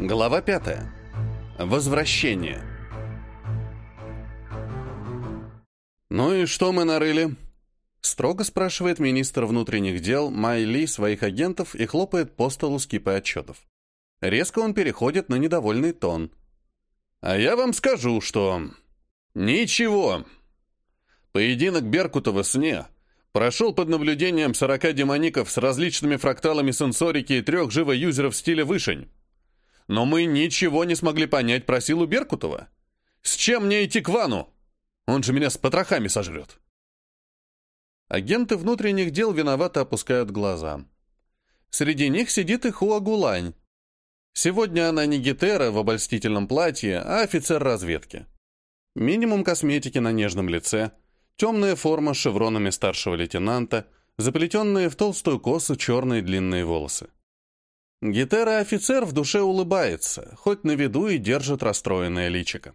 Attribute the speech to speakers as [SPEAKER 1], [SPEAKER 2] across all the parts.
[SPEAKER 1] Глава 5. Возвращение. «Ну и что мы нарыли?» Строго спрашивает министр внутренних дел Майли своих агентов и хлопает по столу с кипой отчетов. Резко он переходит на недовольный тон. «А я вам скажу, что... Ничего. Поединок Беркута во сне прошел под наблюдением 40 демоников с различными фракталами сенсорики и трех живо-юзеров стиля вышень. Но мы ничего не смогли понять про силу Беркутова. С чем мне идти к Вану? Он же меня с потрохами сожрет. Агенты внутренних дел виновато опускают глаза. Среди них сидит и Хуа Гулань. Сегодня она не гетера в обольстительном платье, а офицер разведки. Минимум косметики на нежном лице, темная форма с шевронами старшего лейтенанта, заплетенные в толстую косу черные длинные волосы. Гетера-офицер в душе улыбается, хоть на виду и держит расстроенное личико.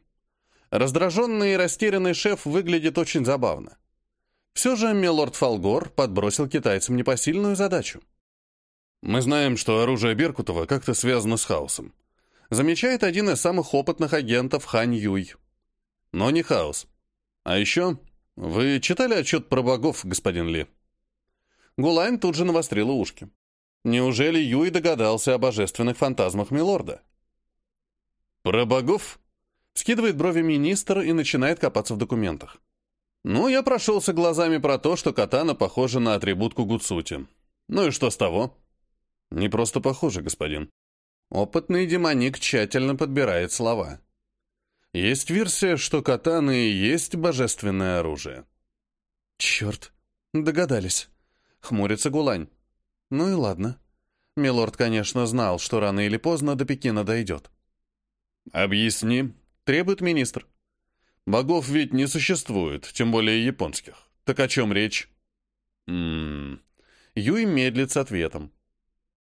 [SPEAKER 1] Раздраженный и растерянный шеф выглядит очень забавно. Все же милорд Фолгор подбросил китайцам непосильную задачу. «Мы знаем, что оружие Беркутова как-то связано с хаосом», замечает один из самых опытных агентов Хань Юй. Но не хаос. А еще, вы читали отчет про богов, господин Ли? Гулайн тут же навострила ушки. Неужели Юй догадался о божественных фантазмах Милорда? «Про богов?» Скидывает брови министр и начинает копаться в документах. Ну, я прошелся глазами про то, что катана похожа на атрибутку Гуцути. Ну и что с того? Не просто похоже, господин. Опытный демоник тщательно подбирает слова. Есть версия, что катаны и есть божественное оружие. Черт, догадались. Хмурится Гулань. Ну и ладно. Милорд, конечно, знал, что рано или поздно до Пекина дойдет. «Объясни», — требует министр. «Богов ведь не существует, тем более японских. Так о чем речь?» «Ммм...» Юй медлит с ответом.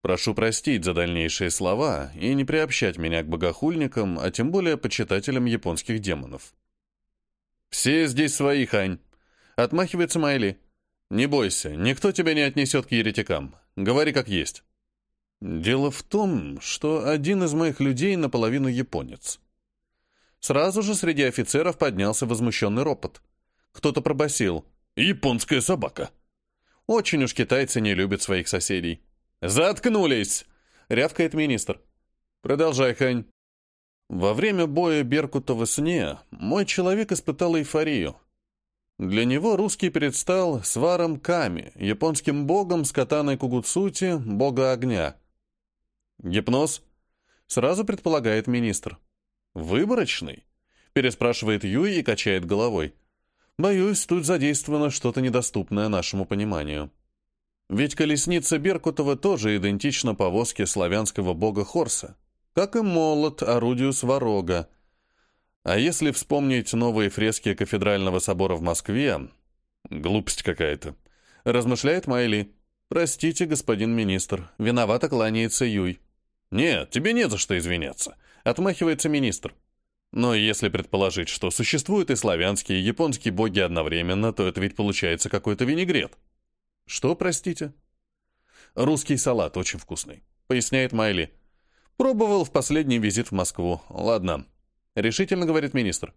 [SPEAKER 1] «Прошу простить за дальнейшие слова и не приобщать меня к богохульникам, а тем более почитателям японских демонов». «Все здесь свои, Хань», — отмахивается Майли. «Не бойся, никто тебя не отнесет к еретикам. Говори как есть». «Дело в том, что один из моих людей наполовину японец». Сразу же среди офицеров поднялся возмущенный ропот. Кто-то пробасил: «Японская собака!» Очень уж китайцы не любят своих соседей. «Заткнулись!» — рявкает министр. «Продолжай, Хань». Во время боя Беркута во сне мой человек испытал эйфорию. Для него русский предстал сваром Ками, японским богом с катаной Кугуцути, бога огня. Гипноз? Сразу предполагает министр. Выборочный? Переспрашивает Юй и качает головой. Боюсь, тут задействовано что-то недоступное нашему пониманию. Ведь колесница Беркутова тоже идентична повозке славянского бога Хорса, как и молот, орудию сварога, а если вспомнить новые фрески кафедрального собора в Москве... Глупость какая-то. Размышляет Майли. Простите, господин министр. Виновато кланяется Юй. Нет, тебе не за что извиняться. Отмахивается министр. Но если предположить, что существуют и славянские, и японские боги одновременно, то это ведь получается какой-то винегрет. Что, простите? Русский салат очень вкусный, поясняет Майли. Пробовал в последний визит в Москву. Ладно, — решительно говорит министр.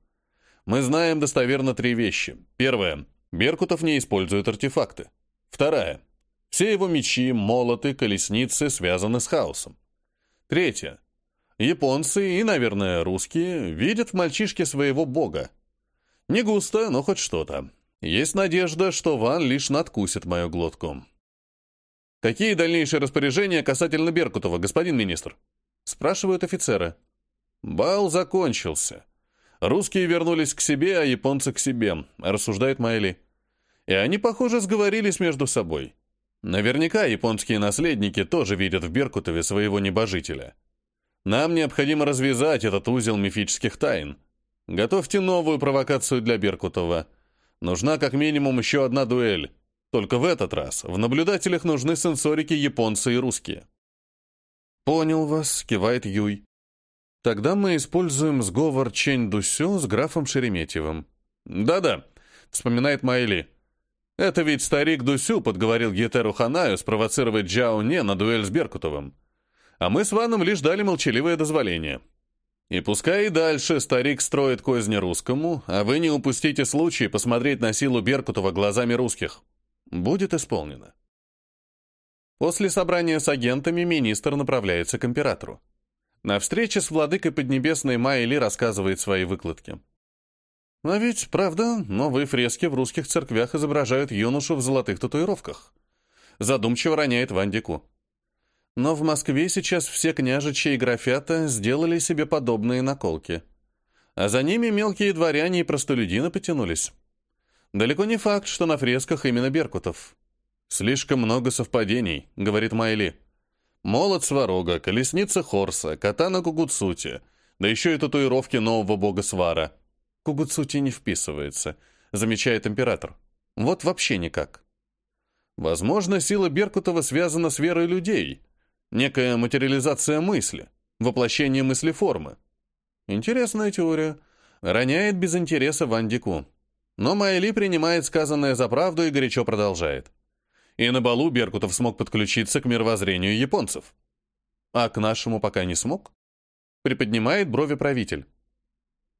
[SPEAKER 1] «Мы знаем достоверно три вещи. Первое. Беркутов не использует артефакты. Вторая. Все его мечи, молоты, колесницы связаны с хаосом. Третье. Японцы и, наверное, русские видят в мальчишке своего бога. Не густо, но хоть что-то. Есть надежда, что Ван лишь надкусит мою глотку. «Какие дальнейшие распоряжения касательно Беркутова, господин министр?» спрашивают офицеры. Бал закончился. Русские вернулись к себе, а японцы к себе, рассуждает Майли. И они, похоже, сговорились между собой. Наверняка японские наследники тоже видят в Беркутове своего небожителя. Нам необходимо развязать этот узел мифических тайн. Готовьте новую провокацию для Беркутова. Нужна как минимум еще одна дуэль. Только в этот раз в наблюдателях нужны сенсорики японцы и русские. «Понял вас», — кивает Юй. Тогда мы используем сговор Чень Дусю с графом Шереметьевым. Да-да, вспоминает Майли. Это ведь старик Дусю подговорил Гетеру Ханаю спровоцировать Джао Не на дуэль с Беркутовым. а мы с Ваном лишь дали молчаливое дозволение. И пускай и дальше старик строит козни русскому, а вы не упустите случай посмотреть на силу Беркутова глазами русских. Будет исполнено. После собрания с агентами министр направляется к императору. На встрече с владыкой Поднебесной Майли рассказывает свои выкладки. А ведь, правда, новые фрески в русских церквях изображают юношу в золотых татуировках. Задумчиво роняет Вандику. Но в Москве сейчас все княжичи и графята сделали себе подобные наколки. А за ними мелкие дворяне и простолюдины потянулись. Далеко не факт, что на фресках именно Беркутов. «Слишком много совпадений», — говорит Майли. «Молот Сварога, колесница Хорса, катана Кугуцути, да еще и татуировки нового бога Свара». Кугуцути не вписывается, замечает император. Вот вообще никак. Возможно, сила Беркутова связана с верой людей — Некая материализация мысли, воплощение мысли формы. Интересная теория. Роняет без интереса Вандику. Но Майли принимает сказанное за правду и горячо продолжает. И на балу Беркутов смог подключиться к мировоззрению японцев. А к нашему пока не смог? Приподнимает брови правитель.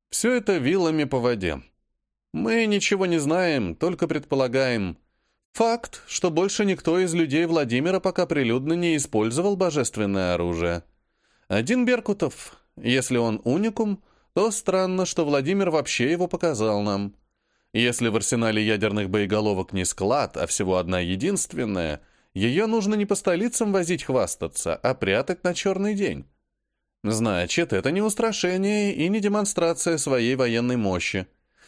[SPEAKER 1] Все это вилами по воде. Мы ничего не знаем, только предполагаем. Факт, что больше никто из людей Владимира пока прилюдно не использовал божественное оружие. Один Беркутов, если он уникум, то странно, что Владимир вообще его показал нам. Если в арсенале ядерных боеголовок не склад, а всего одна единственная, ее нужно не по столицам возить хвастаться, а прятать на черный день. Значит, это не устрашение и не демонстрация своей военной мощи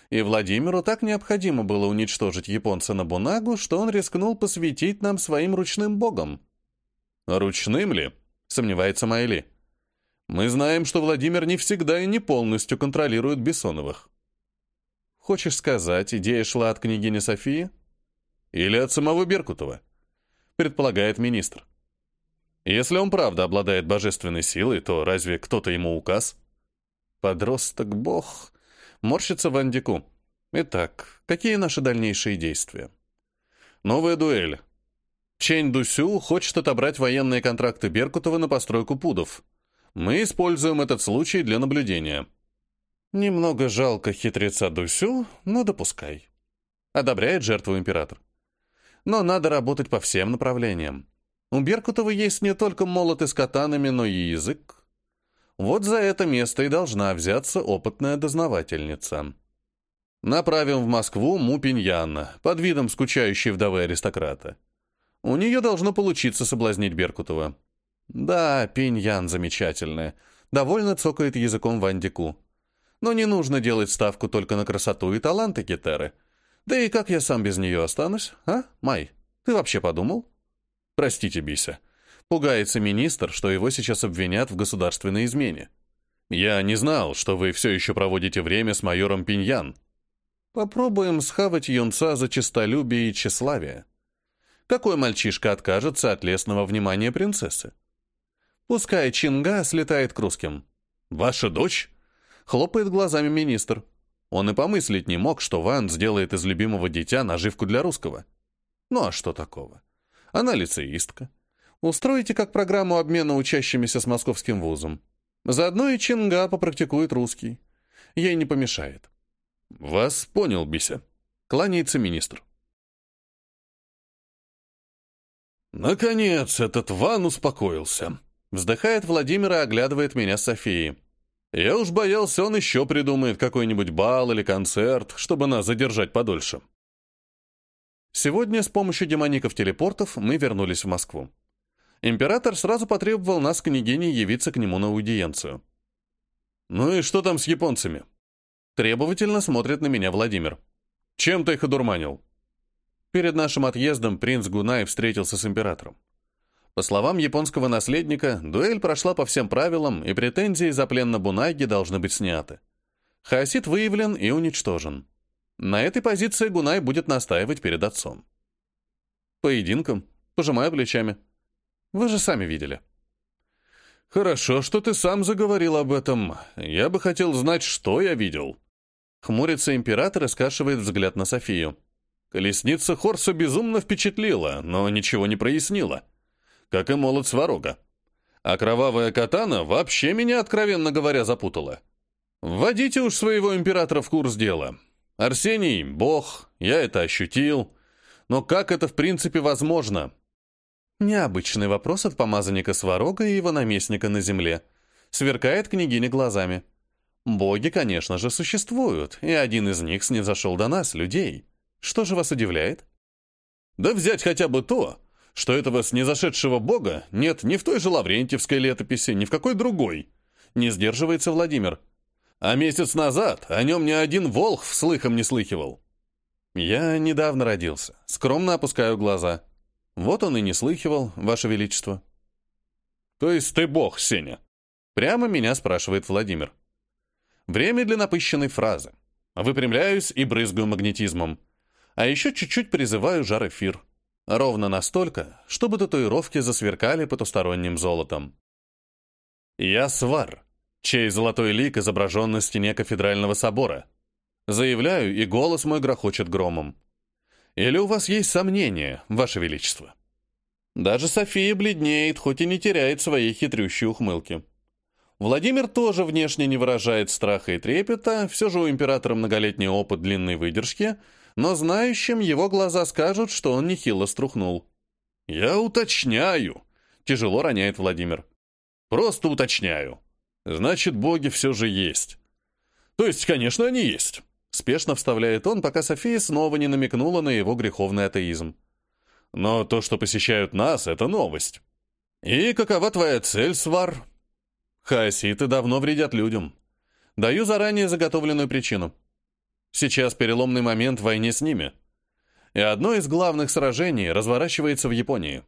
[SPEAKER 1] и Владимиру так необходимо было уничтожить японца на Бунагу, что он рискнул посвятить нам своим ручным богом. «Ручным ли?» — сомневается Майли. «Мы знаем, что Владимир не всегда и не полностью контролирует Бессоновых». «Хочешь сказать, идея шла от княгини Софии?» «Или от самого Беркутова?» — предполагает министр. «Если он правда обладает божественной силой, то разве кто-то ему указ?» «Подросток-бог», Морщится Вандику. Итак, какие наши дальнейшие действия? Новая дуэль. Чень Дусю хочет отобрать военные контракты Беркутова на постройку пудов. Мы используем этот случай для наблюдения. Немного жалко хитреца Дусю, но допускай. Одобряет жертву император. Но надо работать по всем направлениям. У Беркутова есть не только молоты с катанами, но и язык, вот за это место и должна взяться опытная дознавательница. Направим в Москву Му Пиньяна, под видом скучающей вдовы аристократа. У нее должно получиться соблазнить Беркутова. Да, Пиньян замечательная. Довольно цокает языком Вандику. Но не нужно делать ставку только на красоту и таланты Китеры. Да и как я сам без нее останусь, а, Май? Ты вообще подумал? Простите, Бися. Пугается министр, что его сейчас обвинят в государственной измене. Я не знал, что вы все еще проводите время с майором Пиньян. Попробуем схавать юнца за честолюбие и тщеславие. Какой мальчишка откажется от лесного внимания принцессы? Пускай Чинга слетает к русским. «Ваша дочь?» — хлопает глазами министр. Он и помыслить не мог, что Ван сделает из любимого дитя наживку для русского. Ну а что такого? Она лицеистка. Устроите как программу обмена учащимися с московским вузом. Заодно и Чинга попрактикует русский. Ей не помешает. Вас понял, Бися. Кланяется министр. Наконец, этот Ван успокоился. Вздыхает Владимир и оглядывает меня с Софией. Я уж боялся, он еще придумает какой-нибудь бал или концерт, чтобы нас задержать подольше. Сегодня с помощью демоников-телепортов мы вернулись в Москву император сразу потребовал нас, княгиней, явиться к нему на аудиенцию. «Ну и что там с японцами?» Требовательно смотрит на меня Владимир. «Чем ты их одурманил?» Перед нашим отъездом принц Гунай встретился с императором. По словам японского наследника, дуэль прошла по всем правилам, и претензии за плен на Бунаги должны быть сняты. Хаосит выявлен и уничтожен. На этой позиции Гунай будет настаивать перед отцом. Поединком, пожимая плечами. Вы же сами видели. Хорошо, что ты сам заговорил об этом. Я бы хотел знать, что я видел. Хмурится император и скашивает взгляд на Софию. Колесница Хорса безумно впечатлила, но ничего не прояснила. Как и молот Сварога. А кровавая катана вообще меня, откровенно говоря, запутала. Вводите уж своего императора в курс дела. Арсений — бог, я это ощутил. Но как это в принципе возможно?
[SPEAKER 2] Необычный вопрос от помазанника Сварога и его наместника на земле. Сверкает княгиня глазами. Боги, конечно же, существуют, и один из них снизошел до нас, людей. Что же вас удивляет?
[SPEAKER 1] Да взять хотя бы то, что этого снизошедшего бога нет ни в той же Лаврентьевской летописи, ни в какой другой. Не сдерживается Владимир. А месяц назад о нем ни один волх слыхом не слыхивал.
[SPEAKER 2] Я недавно родился. Скромно опускаю глаза. Вот он и не слыхивал, Ваше Величество.
[SPEAKER 1] То есть ты бог, Сеня?
[SPEAKER 2] Прямо меня спрашивает Владимир. Время для напыщенной фразы. Выпрямляюсь и брызгаю магнетизмом. А еще чуть-чуть призываю жар эфир. Ровно настолько, чтобы татуировки засверкали потусторонним золотом. Я свар, чей золотой лик изображен на стене кафедрального собора. Заявляю, и голос мой грохочет громом. Или у вас есть сомнения, Ваше Величество? Даже София бледнеет, хоть и не теряет своей хитрющей ухмылки. Владимир тоже внешне не выражает страха и трепета, все же у императора многолетний опыт длинной выдержки — но знающим его глаза скажут, что он нехило струхнул.
[SPEAKER 1] «Я уточняю», — тяжело роняет Владимир. «Просто уточняю. Значит, боги все же есть». «То есть, конечно, они есть», — спешно вставляет он, пока София снова не намекнула на его греховный атеизм. «Но то, что посещают нас, — это новость. И какова твоя цель, Свар?»
[SPEAKER 2] «Хаоситы давно вредят людям. Даю заранее заготовленную причину». Сейчас переломный момент в войне с ними. И одно из главных сражений разворачивается в Японии.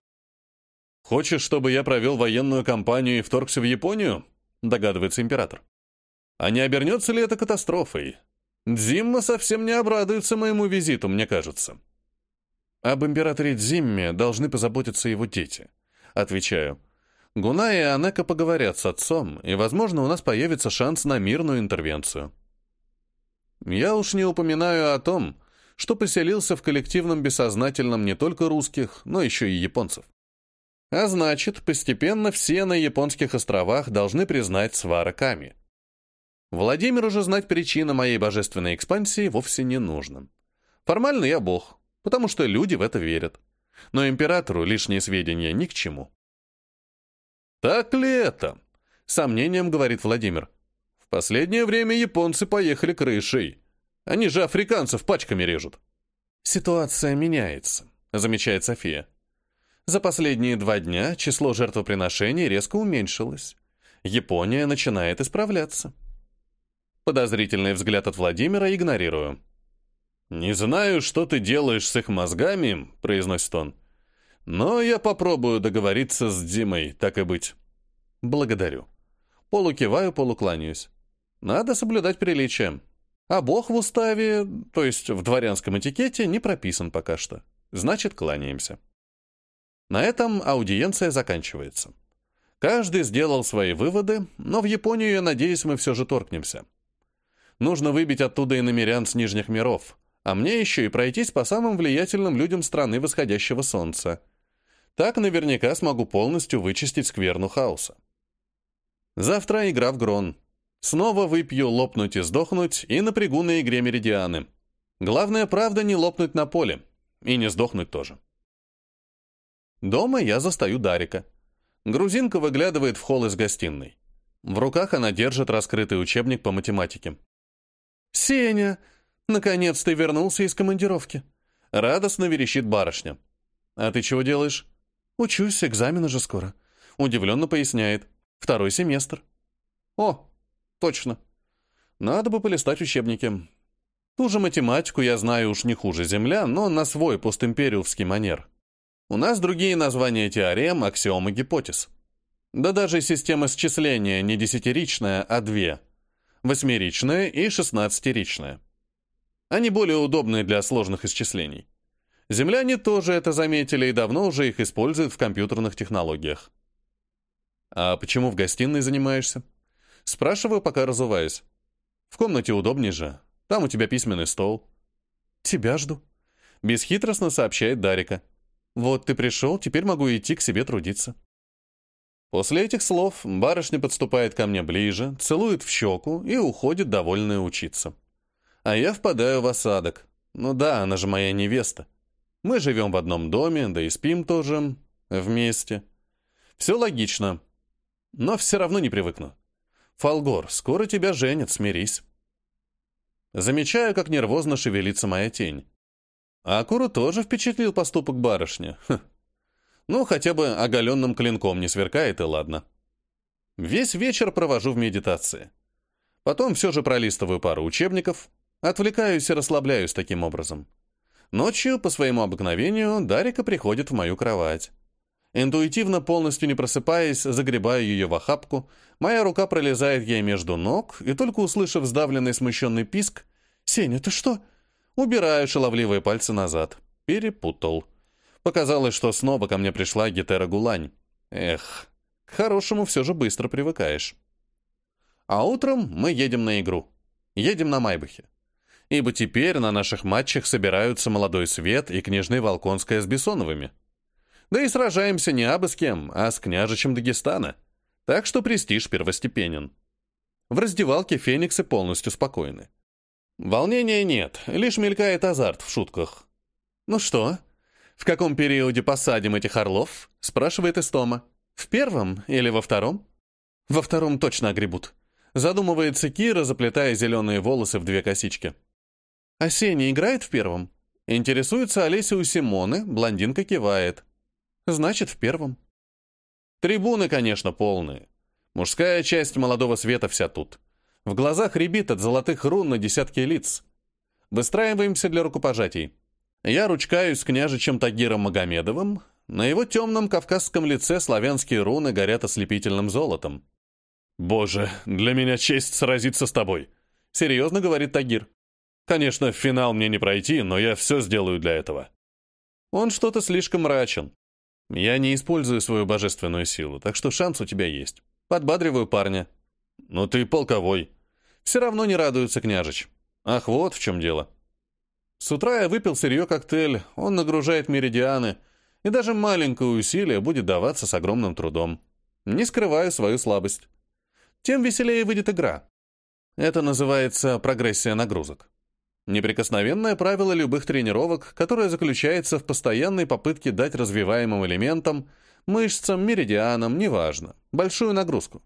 [SPEAKER 2] «Хочешь, чтобы я провел военную кампанию и вторгся в Японию?» — догадывается император. «А не обернется ли это катастрофой? Дзимма совсем не обрадуется моему визиту, мне кажется». «Об императоре Дзимме должны позаботиться его дети», — отвечаю. «Гуна и Анека поговорят с отцом, и, возможно, у нас появится шанс на мирную интервенцию». Я уж не упоминаю о том, что поселился в коллективном бессознательном не только русских, но еще и японцев. А значит, постепенно все на японских островах должны признать свара Ками. Владимиру же знать причину моей божественной экспансии вовсе не нужно. Формально я бог, потому что люди в это верят. Но императору лишние сведения ни к чему.
[SPEAKER 1] «Так ли это?» — сомнением говорит Владимир последнее время японцы поехали крышей. Они же африканцев пачками режут.
[SPEAKER 2] Ситуация меняется, замечает София. За последние два дня число жертвоприношений резко уменьшилось. Япония начинает исправляться. Подозрительный взгляд от Владимира игнорирую.
[SPEAKER 1] «Не знаю, что ты делаешь с их мозгами», — произносит он. «Но я попробую договориться с Димой, так и быть».
[SPEAKER 2] «Благодарю». Полукиваю, полукланяюсь. Надо соблюдать приличие. А бог в уставе, то есть в дворянском этикете, не прописан пока что. Значит, кланяемся. На этом аудиенция заканчивается. Каждый сделал свои выводы, но в Японию, я надеюсь, мы все же торкнемся. Нужно выбить оттуда и намерян с нижних миров, а мне еще и пройтись по самым влиятельным людям страны восходящего солнца. Так наверняка смогу полностью вычистить скверну хаоса. Завтра игра в Грон. Снова выпью лопнуть и сдохнуть и напрягу на игре меридианы. Главное, правда, не лопнуть на поле. И не сдохнуть тоже. Дома я застаю Дарика. Грузинка выглядывает в холл из гостиной. В руках она держит раскрытый учебник по математике. «Сеня! Наконец ты вернулся из командировки!» Радостно верещит барышня. «А ты чего делаешь?» «Учусь, экзамены же скоро», — удивленно поясняет. «Второй семестр». «О, Точно. Надо бы полистать учебники. Ту же математику я знаю уж не хуже земля, но на свой постимпериевский манер. У нас другие названия теорем, аксиом и гипотез. Да даже система счисления не десятиричная, а две. Восьмеричная и шестнадцатиричная. Они более удобные для сложных исчислений. Земляне тоже это заметили и давно уже их используют в компьютерных технологиях. А почему в гостиной занимаешься? Спрашиваю, пока разуваюсь. В комнате удобнее же. Там у тебя письменный стол. Тебя жду. Бесхитростно сообщает Дарика. Вот ты пришел, теперь могу идти к себе трудиться. После этих слов барышня подступает ко мне ближе, целует в щеку и уходит довольная учиться. А я впадаю в осадок. Ну да, она же моя невеста. Мы живем в одном доме, да и спим тоже вместе. Все логично. Но все равно не привыкну. Фалгор, скоро тебя женят, смирись. Замечаю, как нервозно шевелится моя тень. А Акуру тоже впечатлил поступок барышни. Хм. Ну, хотя бы оголенным клинком не сверкает, и ладно. Весь вечер провожу в медитации. Потом все же пролистываю пару учебников, отвлекаюсь и расслабляюсь таким образом. Ночью, по своему обыкновению, Дарика приходит в мою кровать. Интуитивно, полностью не просыпаясь, загребаю ее в охапку, моя рука пролезает ей между ног, и только услышав сдавленный смущенный писк «Сеня, ты что?» убираю шаловливые пальцы назад. Перепутал. Показалось, что снова ко мне пришла Гетера Гулань. Эх, к хорошему все же быстро привыкаешь. А утром мы едем на игру. Едем на Майбахе. Ибо теперь на наших матчах собираются молодой свет и княжны Волконская с Бессоновыми. Да и сражаемся не абы с кем, а с княжичем Дагестана. Так что престиж первостепенен. В раздевалке фениксы полностью спокойны. Волнения нет, лишь мелькает азарт в шутках. «Ну что, в каком периоде посадим этих орлов?» — спрашивает Истома. «В первом или во втором?» «Во втором точно огребут», — задумывается Кира, заплетая зеленые волосы в две косички. «А Сеня играет в первом?» Интересуется Олеся у Симоны, блондинка кивает. Значит, в первом. Трибуны, конечно, полные. Мужская часть молодого света вся тут. В глазах рябит от золотых рун на десятки лиц. Выстраиваемся для рукопожатий. Я ручкаюсь с княжичем Тагиром Магомедовым. На его темном кавказском лице славянские руны горят ослепительным золотом. «Боже, для меня честь сразиться с тобой», — серьезно говорит Тагир. «Конечно, в финал мне не пройти, но я все сделаю для этого». Он что-то слишком мрачен. Я не использую свою божественную силу, так что шанс у тебя есть. Подбадриваю парня. Но ты полковой. Все равно не радуется княжич. Ах, вот в чем дело. С утра я выпил сырье коктейль, он нагружает меридианы, и даже маленькое усилие будет даваться с огромным трудом. Не скрываю свою слабость. Тем веселее выйдет игра. Это называется прогрессия нагрузок. Неприкосновенное правило любых тренировок, которое заключается в постоянной попытке дать развиваемым элементам, мышцам, меридианам, неважно, большую нагрузку.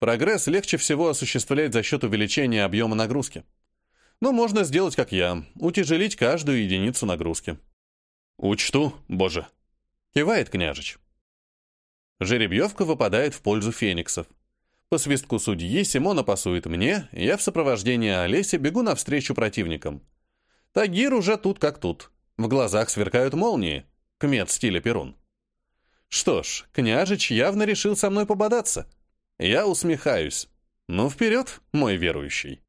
[SPEAKER 2] Прогресс легче всего осуществлять за счет увеличения объема нагрузки. Но можно сделать, как я, утяжелить каждую единицу нагрузки. «Учту, боже!» — кивает княжич. Жеребьевка выпадает в пользу фениксов. По свистку судьи Симона пасует мне, я в сопровождении Олеси бегу навстречу противникам. Тагир уже тут как тут. В глазах сверкают молнии. Кмет стиля Перун. Что ж, княжич явно решил со мной пободаться. Я усмехаюсь. Ну, вперед, мой верующий.